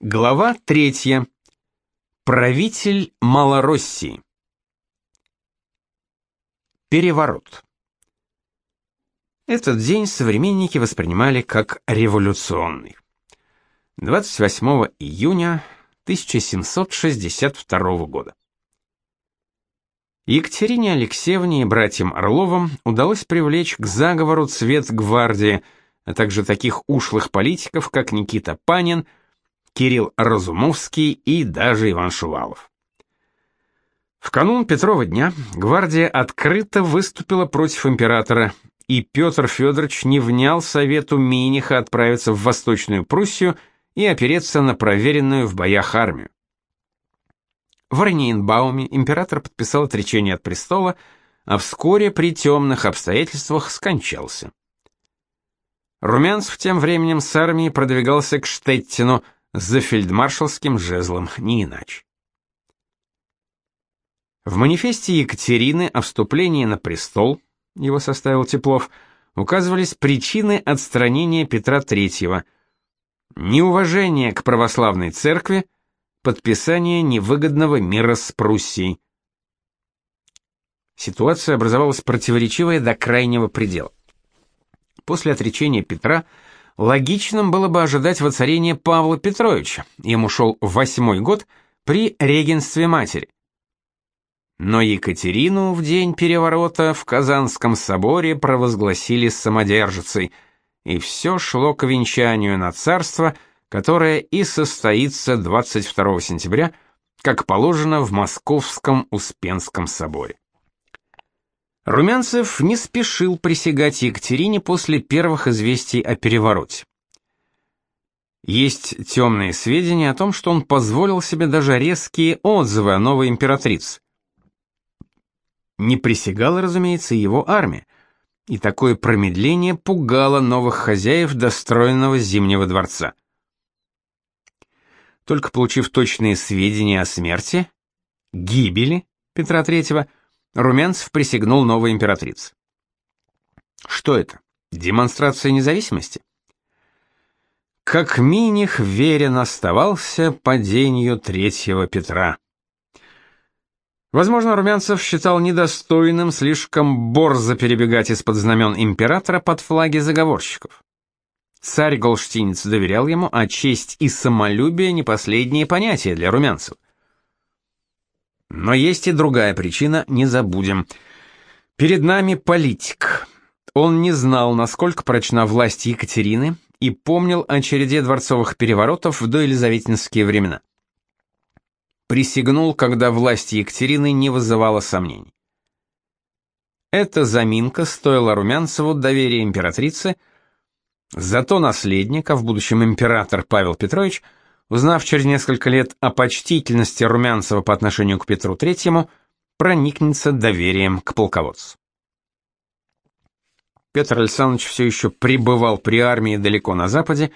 Глава третья. Правитель Малороссии. Переворот. Этот день современники воспринимали как революционный. 28 июня 1762 года. Екатерине Алексеевне и братьям Орловым удалось привлечь к заговору цвет гвардии, а также таких ушлых политиков, как Никита Панин, Кирилл Разумовский и даже Иван Шувалов. В канун Петрова дня гвардия открыто выступила против императора, и Петр Федорович не внял совету Миниха отправиться в Восточную Пруссию и опереться на проверенную в боях армию. В Орниенбауме император подписал отречение от престола, а вскоре при темных обстоятельствах скончался. Румянцев тем временем с армией продвигался к Штеттину, за фельдмаршалским жезлом, не иначе. В манифесте Екатерины о вступлении на престол, его составил Теплов, указывались причины отстранения Петра III, неуважение к православной церкви, подписание невыгодного мира с Пруссией. Ситуация образовалась противоречивая до крайнего предела. После отречения Петра – логичным было бы ожидать воцарения Павла Петровича, ему шел восьмой год, при регенстве матери. Но Екатерину в день переворота в Казанском соборе провозгласили самодержицей, и все шло к венчанию на царство, которое и состоится 22 сентября, как положено в Московском Успенском соборе. Румянцев не спешил присягать Екатерине после первых известий о перевороте. Есть темные сведения о том, что он позволил себе даже резкие отзывы о новой императрице. Не присягала, разумеется, его армия, и такое промедление пугало новых хозяев достроенного Зимнего дворца. Только получив точные сведения о смерти, гибели Петра III, Румянцев присягнул новой императрице. Что это? Демонстрация независимости? Как Миних верен оставался падению третьего Петра. Возможно, Румянцев считал недостойным слишком борзо перебегать из-под знамен императора под флаги заговорщиков. Царь Голштинец доверял ему, а честь и самолюбие не последние понятия для Румянцева. Но есть и другая причина, не забудем. Перед нами политик. Он не знал, насколько прочна власть Екатерины, и помнил о череде дворцовых переворотов в доелизаветинские времена. Присягнул, когда власть Екатерины не вызывала сомнений. Эта заминка стоила Румянцеву доверия императрицы, зато наследник, а в будущем император Павел Петрович – узнав через несколько лет о почтительности Румянцева по отношению к Петру Третьему, проникнется доверием к полководцу. Петр Александрович все еще пребывал при армии далеко на западе,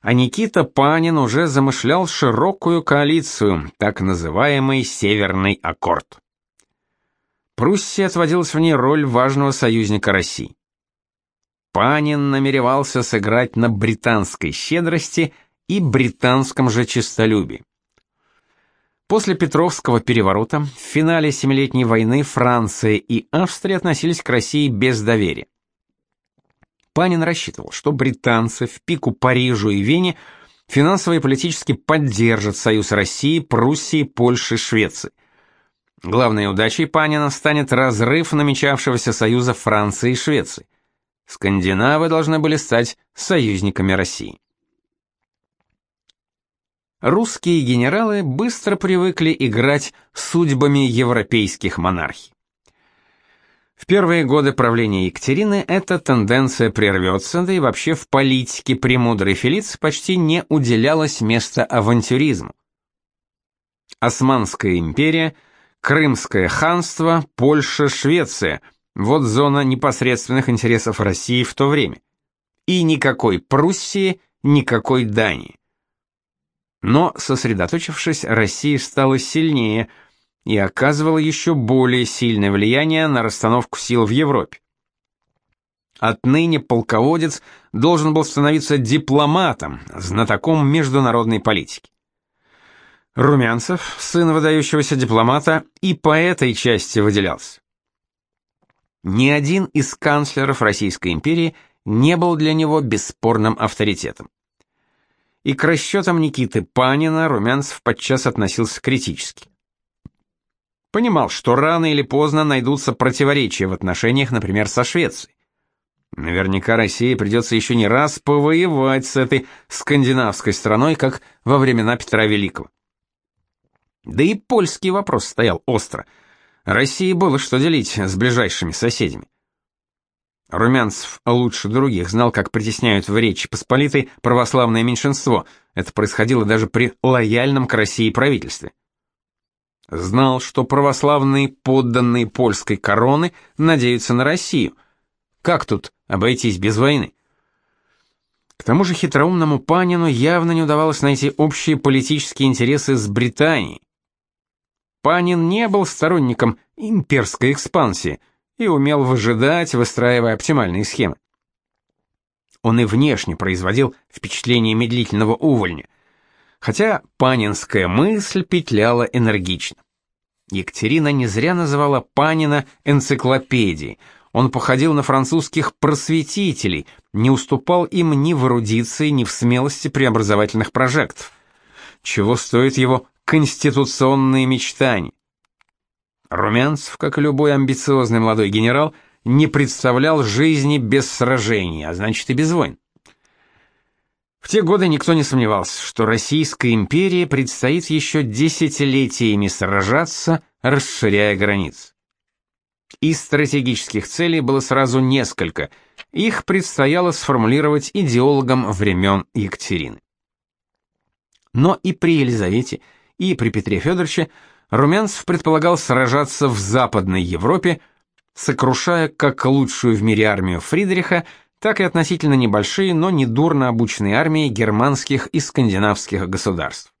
а Никита Панин уже замышлял широкую коалицию, так называемый «Северный аккорд». Пруссия отводилась в ней роль важного союзника России. Панин намеревался сыграть на британской щедрости – и британском же честолюбии. После Петровского переворота в финале Семилетней войны Франция и Австрия относились к России без доверия. Панин рассчитывал, что британцы в пику Парижу и Вене финансово и политически поддержат союз России, Пруссии, Польши, Швеции. Главной удачей Панина станет разрыв намечавшегося союза Франции и Швеции. Скандинавы должны были стать союзниками России русские генералы быстро привыкли играть судьбами европейских монархий. В первые годы правления Екатерины эта тенденция прервется, да и вообще в политике премудрой Фелиц почти не уделялось места авантюризму. Османская империя, Крымское ханство, Польша, Швеция – вот зона непосредственных интересов России в то время. И никакой Пруссии, никакой Дании. Но, сосредоточившись, Россия стала сильнее и оказывала еще более сильное влияние на расстановку сил в Европе. Отныне полководец должен был становиться дипломатом, знатоком международной политики. Румянцев, сын выдающегося дипломата, и по этой части выделялся. Ни один из канцлеров Российской империи не был для него бесспорным авторитетом. И к расчетам Никиты Панина Румянцев подчас относился критически. Понимал, что рано или поздно найдутся противоречия в отношениях, например, со Швецией. Наверняка России придется еще не раз повоевать с этой скандинавской страной, как во времена Петра Великого. Да и польский вопрос стоял остро. России было что делить с ближайшими соседями. Румянцев лучше других знал, как притесняют в Речи Посполитой православное меньшинство. Это происходило даже при лояльном к России правительстве. Знал, что православные подданные польской короны надеются на Россию. Как тут обойтись без войны? К тому же хитроумному Панину явно не удавалось найти общие политические интересы с Британией. Панин не был сторонником имперской экспансии и умел выжидать, выстраивая оптимальные схемы. Он и внешне производил впечатление медлительного увольня, хотя панинская мысль петляла энергично. Екатерина не зря называла Панина энциклопедией. Он походил на французских просветителей, не уступал им ни в эрудиции, ни в смелости преобразовательных прожектов. Чего стоит его конституционные мечтания. Румянцев, как и любой амбициозный молодой генерал, не представлял жизни без сражений, а значит и без войн. В те годы никто не сомневался, что Российской империи предстоит еще десятилетиями сражаться, расширяя границы. И стратегических целей было сразу несколько, их предстояло сформулировать идеологам времен Екатерины. Но и при Елизавете – и при Петре Федоровиче Румянцев предполагал сражаться в Западной Европе, сокрушая как лучшую в мире армию Фридриха, так и относительно небольшие, но недурно обученные армии германских и скандинавских государств.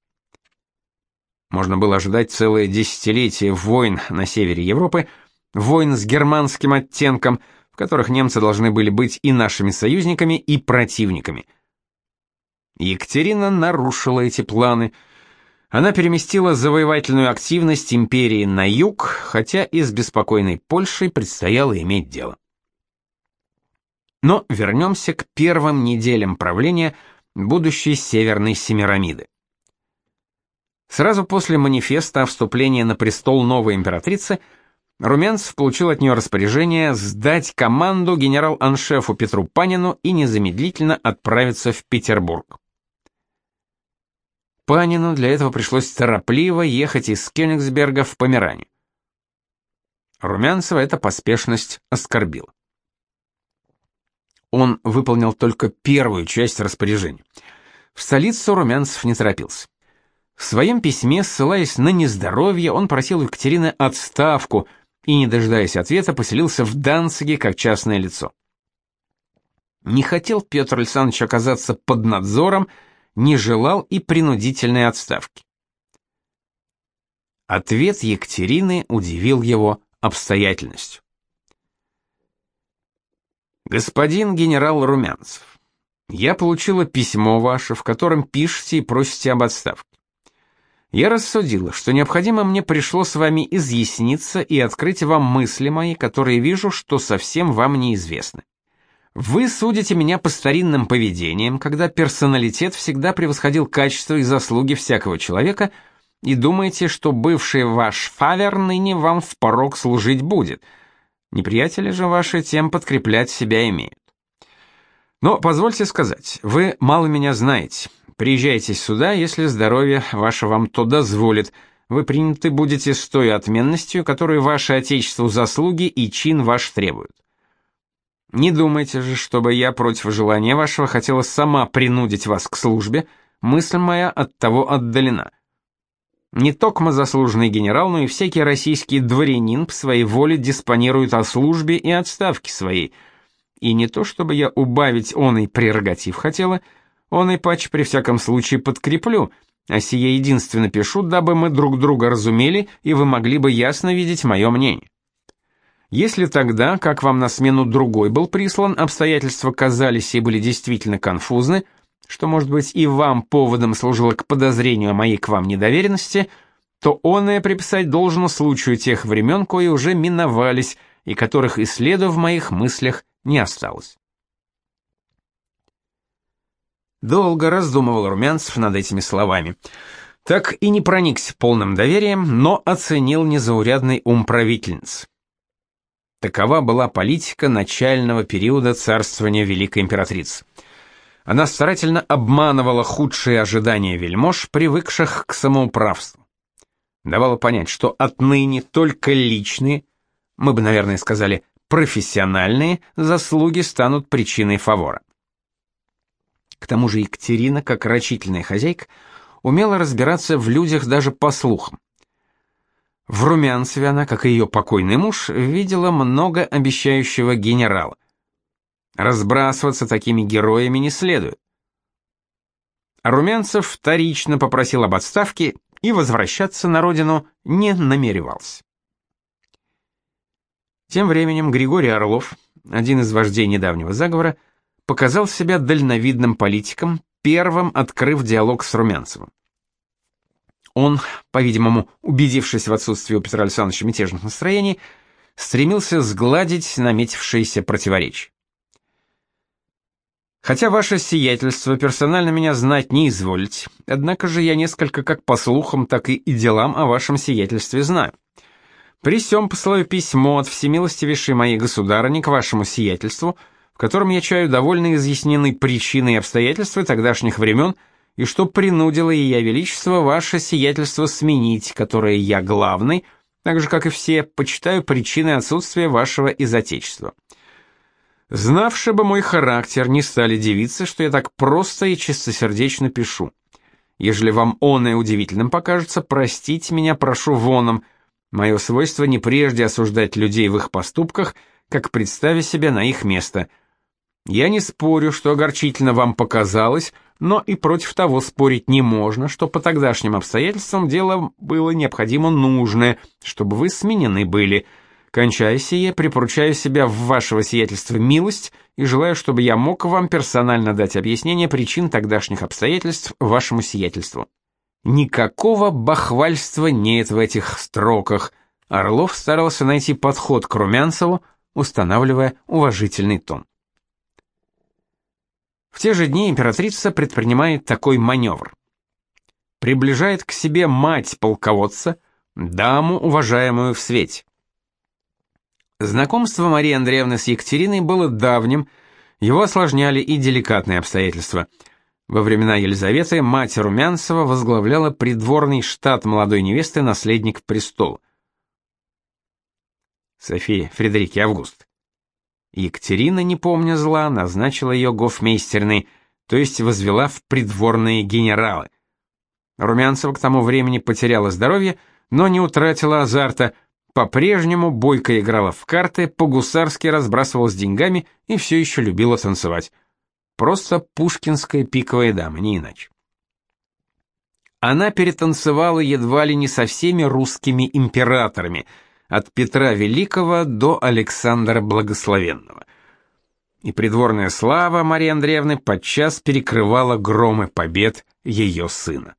Можно было ожидать целое десятилетие войн на севере Европы, войн с германским оттенком, в которых немцы должны были быть и нашими союзниками, и противниками. Екатерина нарушила эти планы – она переместила завоевательную активность империи на юг, хотя и с беспокойной Польшей предстояло иметь дело. Но вернемся к первым неделям правления будущей Северной Семирамиды. Сразу после манифеста о вступлении на престол новой императрицы Румянцев получил от нее распоряжение сдать команду генерал-аншефу Петру Панину и незамедлительно отправиться в Петербург. Панину для этого пришлось торопливо ехать из Кёнигсберга в Померанию. Румянцева эта поспешность оскорбила. Он выполнил только первую часть распоряжения. В столицу Румянцев не торопился. В своем письме, ссылаясь на нездоровье, он просил Екатерины отставку и, не дожидаясь ответа, поселился в Данциге как частное лицо. Не хотел Петр Александрович оказаться под надзором не желал и принудительной отставки. Ответ Екатерины удивил его обстоятельностью. Господин генерал Румянцев, я получила письмо ваше, в котором пишете и просите об отставке. Я рассудила, что необходимо мне пришло с вами изъясниться и открыть вам мысли мои, которые вижу, что совсем вам неизвестны. Вы судите меня по старинным поведениям, когда персоналитет всегда превосходил качество и заслуги всякого человека, и думаете, что бывший ваш фавер ныне вам в порог служить будет. Неприятели же ваши тем подкреплять себя имеют. Но позвольте сказать, вы мало меня знаете. Приезжайте сюда, если здоровье ваше вам то дозволит. Вы приняты будете с той отменностью, которую ваше отечеству заслуги и чин ваш требуют. Не думайте же, чтобы я против желания вашего хотела сама принудить вас к службе, мысль моя от того отдалена. Не токмо заслуженный генерал, но и всякий российский дворянин по своей воле диспонирует о службе и отставке своей. И не то, чтобы я убавить он и прерогатив хотела, он и пач при всяком случае подкреплю, а сие единственно пишу, дабы мы друг друга разумели, и вы могли бы ясно видеть мое мнение. Если тогда, как вам на смену другой был прислан, обстоятельства казались и были действительно конфузны, что, может быть, и вам поводом служило к подозрению о моей к вам недоверенности, то оное приписать должно случаю тех времен, кои уже миновались, и которых и следа в моих мыслях не осталось. Долго раздумывал Румянцев над этими словами. Так и не проникся полным доверием, но оценил незаурядный ум правительницы. Такова была политика начального периода царствования Великой Императрицы. Она старательно обманывала худшие ожидания вельмож, привыкших к самоуправству. Давала понять, что отныне только личные, мы бы, наверное, сказали, профессиональные заслуги станут причиной фавора. К тому же Екатерина, как рачительная хозяйка, умела разбираться в людях даже по слухам. В Румянцеве она, как и ее покойный муж, видела много обещающего генерала. Разбрасываться такими героями не следует. Румянцев вторично попросил об отставке и возвращаться на родину не намеревался. Тем временем Григорий Орлов, один из вождей недавнего заговора, показал себя дальновидным политиком, первым открыв диалог с Румянцевым. Он, по-видимому, убедившись в отсутствии у Петра Александровича мятежных настроений, стремился сгладить наметившиеся противоречия. Хотя ваше сиятельство персонально меня знать не изволите, однако же я несколько как по слухам, так и, и делам о вашем сиятельстве знаю. При сём посылаю письмо от всемилостивейшей моей государыни к вашему сиятельству, в котором я чаю довольно изъяснены причины и обстоятельства тогдашних времен, и что принудило Ея Величество ваше сиятельство сменить, которое я главный, так же, как и все, почитаю причиной отсутствия вашего из Отечества. Знавши бы мой характер, не стали дивиться, что я так просто и чистосердечно пишу. Ежели вам оное удивительным покажется, простите меня, прошу воном. Мое свойство не прежде осуждать людей в их поступках, как представя себя на их место. Я не спорю, что огорчительно вам показалось, но и против того спорить не можно, что по тогдашним обстоятельствам дело было необходимо нужное, чтобы вы сменены были. Кончая сие, припоручаю себя в вашего сиятельства милость и желаю, чтобы я мог вам персонально дать объяснение причин тогдашних обстоятельств вашему сиятельству. Никакого бахвальства нет в этих строках. Орлов старался найти подход к Румянцеву, устанавливая уважительный тон. В те же дни императрица предпринимает такой маневр. Приближает к себе мать полководца, даму, уважаемую в свете. Знакомство Марии Андреевны с Екатериной было давним, его осложняли и деликатные обстоятельства. Во времена Елизаветы мать Румянцева возглавляла придворный штат молодой невесты наследник престола. София Фредерике Август. Екатерина, не помня зла, назначила ее гофмейстерной, то есть возвела в придворные генералы. Румянцева к тому времени потеряла здоровье, но не утратила азарта, по-прежнему бойко играла в карты, по-гусарски разбрасывалась деньгами и все еще любила танцевать. Просто пушкинская пиковая дама, не иначе. Она перетанцевала едва ли не со всеми русскими императорами – от Петра Великого до Александра Благословенного. И придворная слава Марии Андреевны подчас перекрывала громы побед ее сына.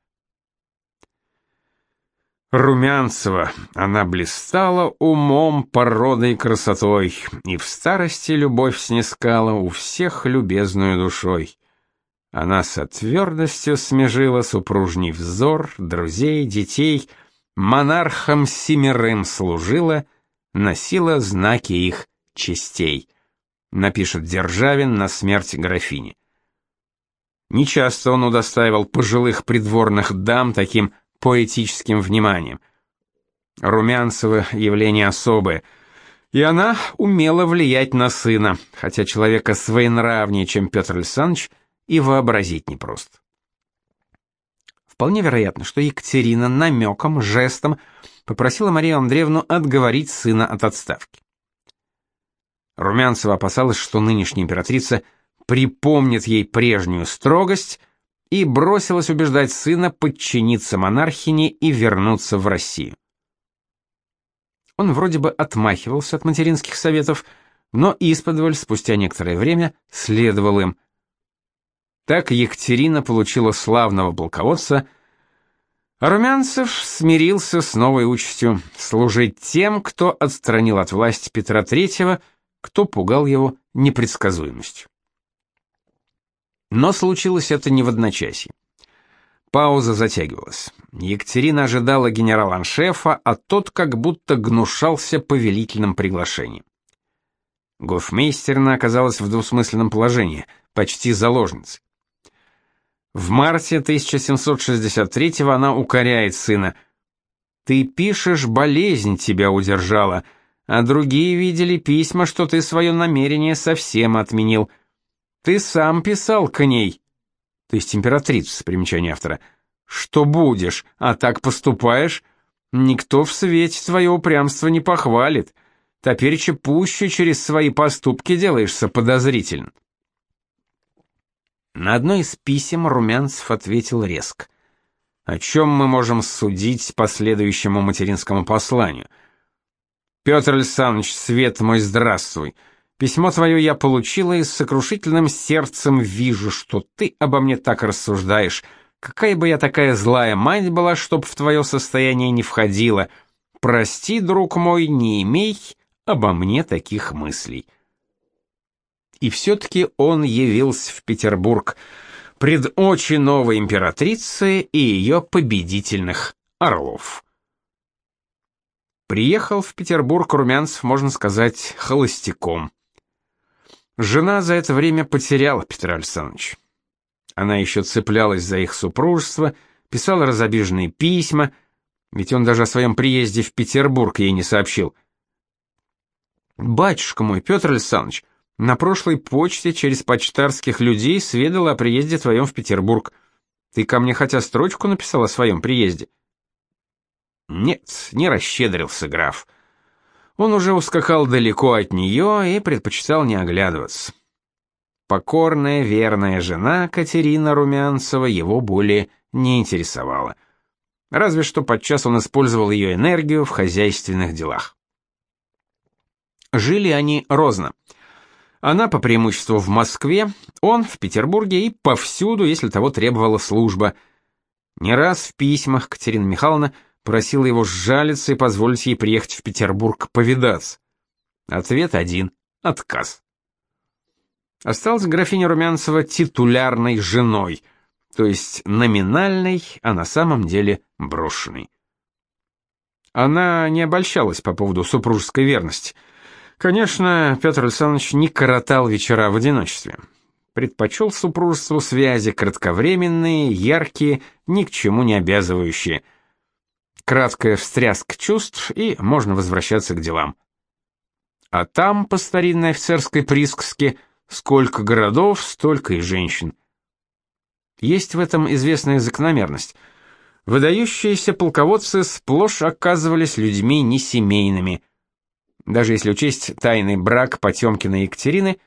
Румянцева, она блистала умом, породой и красотой, и в старости любовь снискала у всех любезную душой. Она со твердостью смежила супружний взор, друзей, детей — монархам семерым служила, носила знаки их честей, напишет Державин на смерть графини. Нечасто он удостаивал пожилых придворных дам таким поэтическим вниманием. Румянцево явление особое, и она умела влиять на сына, хотя человека своенравнее, чем Петр Александрович, и вообразить непросто. Вполне вероятно, что Екатерина намеком, жестом попросила Марию Андреевну отговорить сына от отставки. Румянцева опасалась, что нынешняя императрица припомнит ей прежнюю строгость и бросилась убеждать сына подчиниться монархине и вернуться в Россию. Он вроде бы отмахивался от материнских советов, но исподволь спустя некоторое время следовал им. Так Екатерина получила славного полководца, а Румянцев смирился с новой участью служить тем, кто отстранил от власти Петра III, кто пугал его непредсказуемостью. Но случилось это не в одночасье. Пауза затягивалась. Екатерина ожидала генерал-аншефа, а тот как будто гнушался повелительным приглашением. Гофмейстерна оказалась в двусмысленном положении, почти заложницей. В марте 1763-го она укоряет сына. «Ты пишешь, болезнь тебя удержала, а другие видели письма, что ты свое намерение совсем отменил. Ты сам писал к ней» то есть императрица, примечание автора, что будешь, а так поступаешь, никто в свете твое упрямство не похвалит. Топереча пуще через свои поступки делаешься подозрительно. На одно из писем Румянцев ответил резко. О чем мы можем судить по следующему материнскому посланию? Петр Александрович, свет мой, здравствуй. Письмо твое я получила и с сокрушительным сердцем вижу, что ты обо мне так рассуждаешь. Какая бы я такая злая мать была, чтоб в твое состояние не входила. Прости, друг мой, не имей обо мне таких мыслей. И все-таки он явился в Петербург пред очи новой императрицы и ее победительных орлов. Приехал в Петербург Румянцев, можно сказать, холостяком. Жена за это время потеряла Петра Александровича. Она еще цеплялась за их супружество, писала разобиженные письма, ведь он даже о своем приезде в Петербург ей не сообщил. «Батюшка мой, Петр Александрович, на прошлой почте через почтарских людей сведала о приезде твоем в Петербург. Ты ко мне хотя строчку написал о своем приезде?» «Нет, не расщедрился граф». Он уже ускакал далеко от нее и предпочитал не оглядываться. Покорная, верная жена Катерина Румянцева его более не интересовала. Разве что подчас он использовал ее энергию в хозяйственных делах. Жили они розно. Она по преимуществу в Москве, он в Петербурге и повсюду, если того требовала служба. Не раз в письмах Катерина Михайловна просила его сжалиться и позволить ей приехать в Петербург повидаться. Ответ один — отказ. Осталась графиня Румянцева титулярной женой, то есть номинальной, а на самом деле брошенной. Она не обольщалась по поводу супружеской верности. Конечно, Петр Александрович не коротал вечера в одиночестве. Предпочел супружеству связи кратковременные, яркие, ни к чему не обязывающие – краткая встряска чувств, и можно возвращаться к делам. А там, по старинной офицерской присказке, сколько городов, столько и женщин. Есть в этом известная закономерность. Выдающиеся полководцы сплошь оказывались людьми несемейными. Даже если учесть тайный брак Потемкина и Екатерины,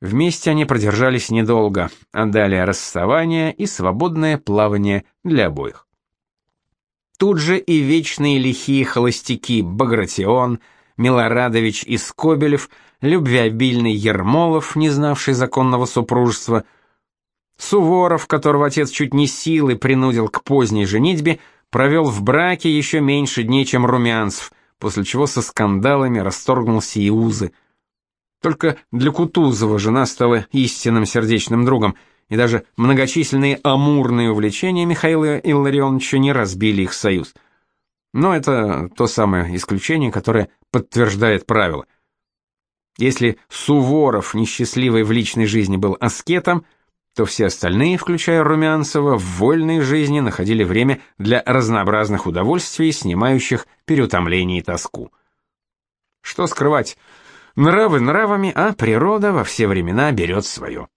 вместе они продержались недолго, а далее расставание и свободное плавание для обоих. Тут же и вечные лихие холостяки Багратион, Милорадович и Скобелев, любвеобильный Ермолов, не знавший законного супружества, Суворов, которого отец чуть не силой принудил к поздней женитьбе, провел в браке еще меньше дней, чем Румянцев, после чего со скандалами расторгнулся и узы. Только для Кутузова жена стала истинным сердечным другом — и даже многочисленные амурные увлечения Михаила Илларионовича не разбили их союз. Но это то самое исключение, которое подтверждает правило. Если Суворов, несчастливый в личной жизни, был аскетом, то все остальные, включая Румянцева, в вольной жизни находили время для разнообразных удовольствий, снимающих переутомление и тоску. Что скрывать? Нравы нравами, а природа во все времена берет свое.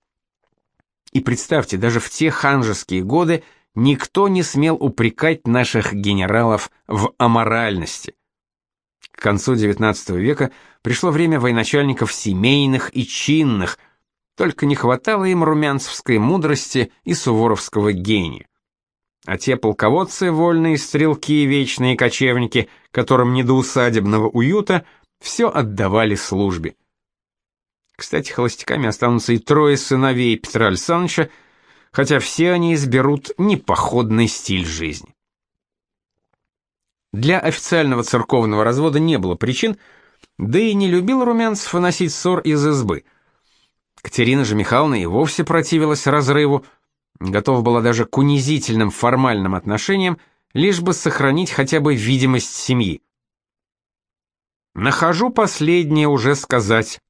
И представьте, даже в те ханжеские годы никто не смел упрекать наших генералов в аморальности. К концу XIX века пришло время военачальников семейных и чинных, только не хватало им румянцевской мудрости и суворовского гения. а те полководцы, вольные стрелки, вечные кочевники, которым не до усадебного уюта, все отдавали службе. Кстати, холостяками останутся и трое сыновей Петра Александровича, хотя все они изберут непоходный стиль жизни. Для официального церковного развода не было причин, да и не любил Румянцев выносить ссор из избы. Катерина же Михайловна и вовсе противилась разрыву, готова была даже к унизительным формальным отношениям, лишь бы сохранить хотя бы видимость семьи. Нахожу последнее уже сказать.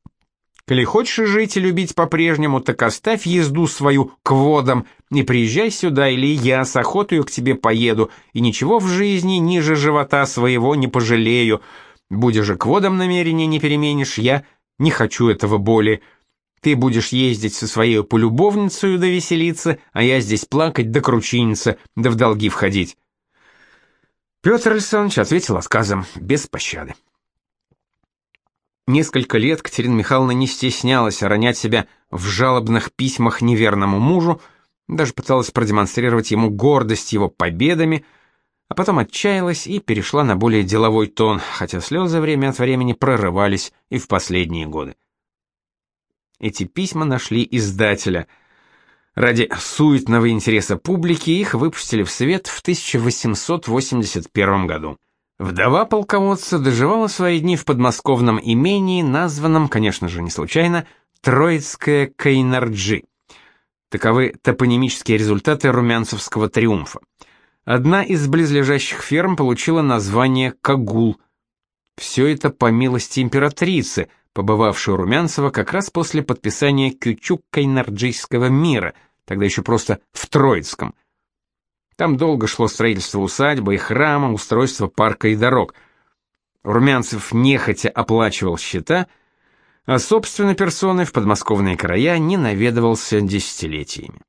Коли хочешь жить и любить по-прежнему, так оставь езду свою к водам, не приезжай сюда, или я с охотою к тебе поеду, и ничего в жизни ниже живота своего не пожалею. Будешь же к водам намерения не переменишь, я не хочу этого более. Ты будешь ездить со своей полюбовницей да веселиться, а я здесь плакать да кручиниться, да в долги входить. Петр Александрович ответил отказом, без пощады. Несколько лет Катерина Михайловна не стеснялась ронять себя в жалобных письмах неверному мужу, даже пыталась продемонстрировать ему гордость его победами, а потом отчаялась и перешла на более деловой тон, хотя слезы время от времени прорывались и в последние годы. Эти письма нашли издателя. Ради суетного интереса публики их выпустили в свет в 1881 году. Вдова полководца доживала свои дни в подмосковном имении, названном, конечно же, не случайно, Троицкое Кайнарджи. Таковы топонимические результаты румянцевского триумфа. Одна из близлежащих ферм получила название Кагул. Все это по милости императрицы, побывавшей у Румянцева как раз после подписания Кючук-Кайнарджийского мира, тогда еще просто в Троицком – там долго шло строительство усадьбы и храма, устройство парка и дорог. Румянцев нехотя оплачивал счета, а собственной персоной в подмосковные края не наведывался десятилетиями.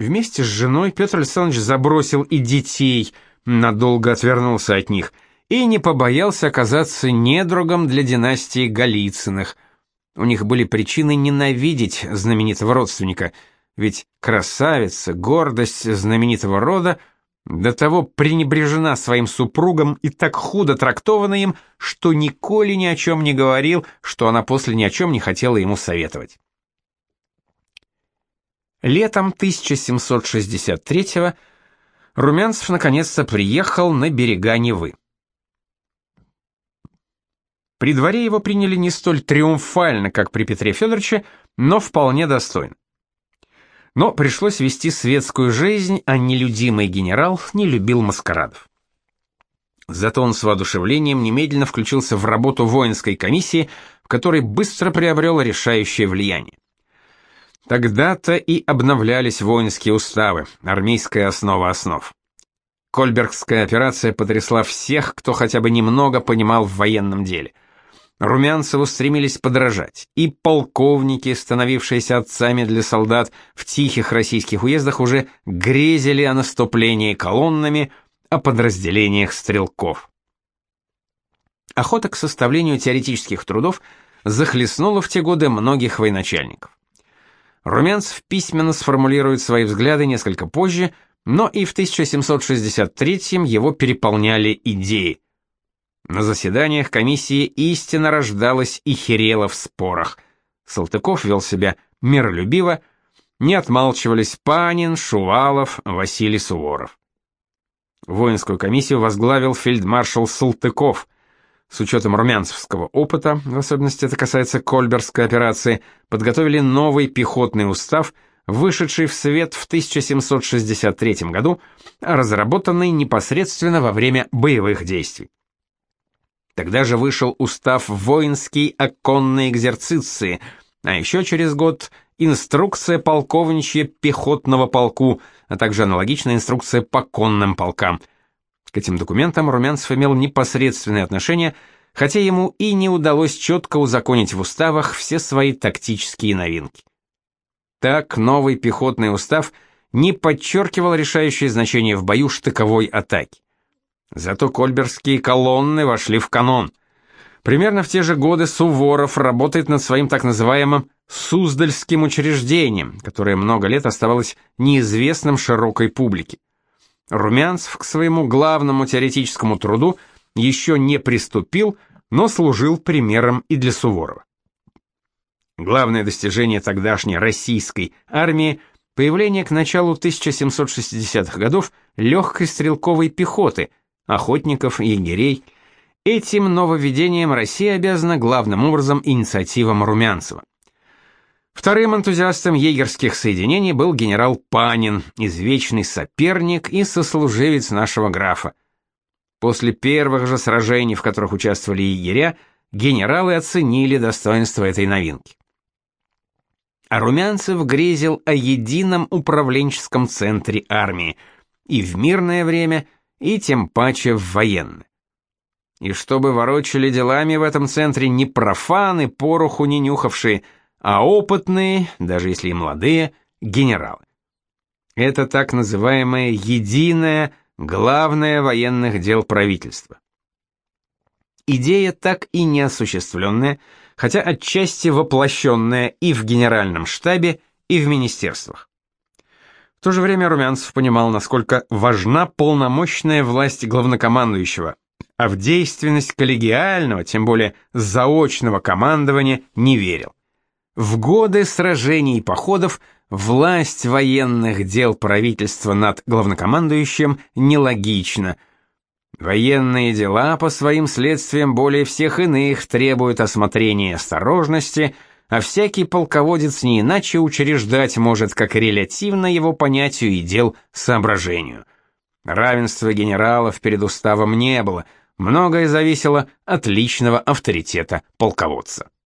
Вместе с женой Петр Александрович забросил и детей, надолго отвернулся от них, и не побоялся оказаться недругом для династии Голицыных. У них были причины ненавидеть знаменитого родственника – ведь красавица, гордость знаменитого рода, до того пренебрежена своим супругом и так худо трактована им, что Николи ни о чем не говорил, что она после ни о чем не хотела ему советовать. Летом 1763-го Румянцев наконец-то приехал на берега Невы. При дворе его приняли не столь триумфально, как при Петре Федоровиче, но вполне достойно. Но пришлось вести светскую жизнь, а нелюдимый генерал не любил маскарадов. Зато он с воодушевлением немедленно включился в работу воинской комиссии, в которой быстро приобрел решающее влияние. Тогда-то и обновлялись воинские уставы, армейская основа основ. Кольбергская операция потрясла всех, кто хотя бы немного понимал в военном деле – Румянцеву стремились подражать, и полковники, становившиеся отцами для солдат в тихих российских уездах, уже грезили о наступлении колоннами, о подразделениях стрелков. Охота к составлению теоретических трудов захлестнула в те годы многих военачальников. Румянцев письменно сформулирует свои взгляды несколько позже, но и в 1763 его переполняли идеи – на заседаниях комиссии истина рождалась и херела в спорах. Салтыков вел себя миролюбиво, не отмалчивались Панин, Шувалов, Василий Суворов. Воинскую комиссию возглавил фельдмаршал Салтыков. С учетом румянцевского опыта, в особенности это касается Кольберской операции, подготовили новый пехотный устав, вышедший в свет в 1763 году, разработанный непосредственно во время боевых действий. Тогда же вышел устав воинский о конной экзерциции, а еще через год инструкция полковничья пехотного полку, а также аналогичная инструкция по конным полкам. К этим документам Румянцев имел непосредственное отношение, хотя ему и не удалось четко узаконить в уставах все свои тактические новинки. Так новый пехотный устав не подчеркивал решающее значение в бою штыковой атаки. Зато кольберские колонны вошли в канон. Примерно в те же годы Суворов работает над своим так называемым Суздальским учреждением, которое много лет оставалось неизвестным широкой публике. Румянцев к своему главному теоретическому труду еще не приступил, но служил примером и для Суворова. Главное достижение тогдашней российской армии – появление к началу 1760-х годов легкой стрелковой пехоты, охотников, егерей. Этим нововведением Россия обязана главным образом инициативам Румянцева. Вторым энтузиастом егерских соединений был генерал Панин, извечный соперник и сослуживец нашего графа. После первых же сражений, в которых участвовали егеря, генералы оценили достоинство этой новинки. А Румянцев грезил о едином управленческом центре армии и в мирное время, и тем паче в военное. И чтобы ворочали делами в этом центре не профаны, пороху не нюхавшие, а опытные, даже если и молодые, генералы. Это так называемое единое, главное военных дел правительства. Идея так и не осуществленная, хотя отчасти воплощенная и в генеральном штабе, и в министерствах. В то же время Румянцев понимал, насколько важна полномочная власть главнокомандующего, а в действенность коллегиального, тем более заочного командования не верил. В годы сражений и походов власть военных дел правительства над главнокомандующим нелогична. Военные дела по своим следствиям более всех иных требуют осмотрения и осторожности, а всякий полководец не иначе учреждать может как релятивно его понятию и дел соображению. Равенства генералов перед уставом не было, многое зависело от личного авторитета полководца.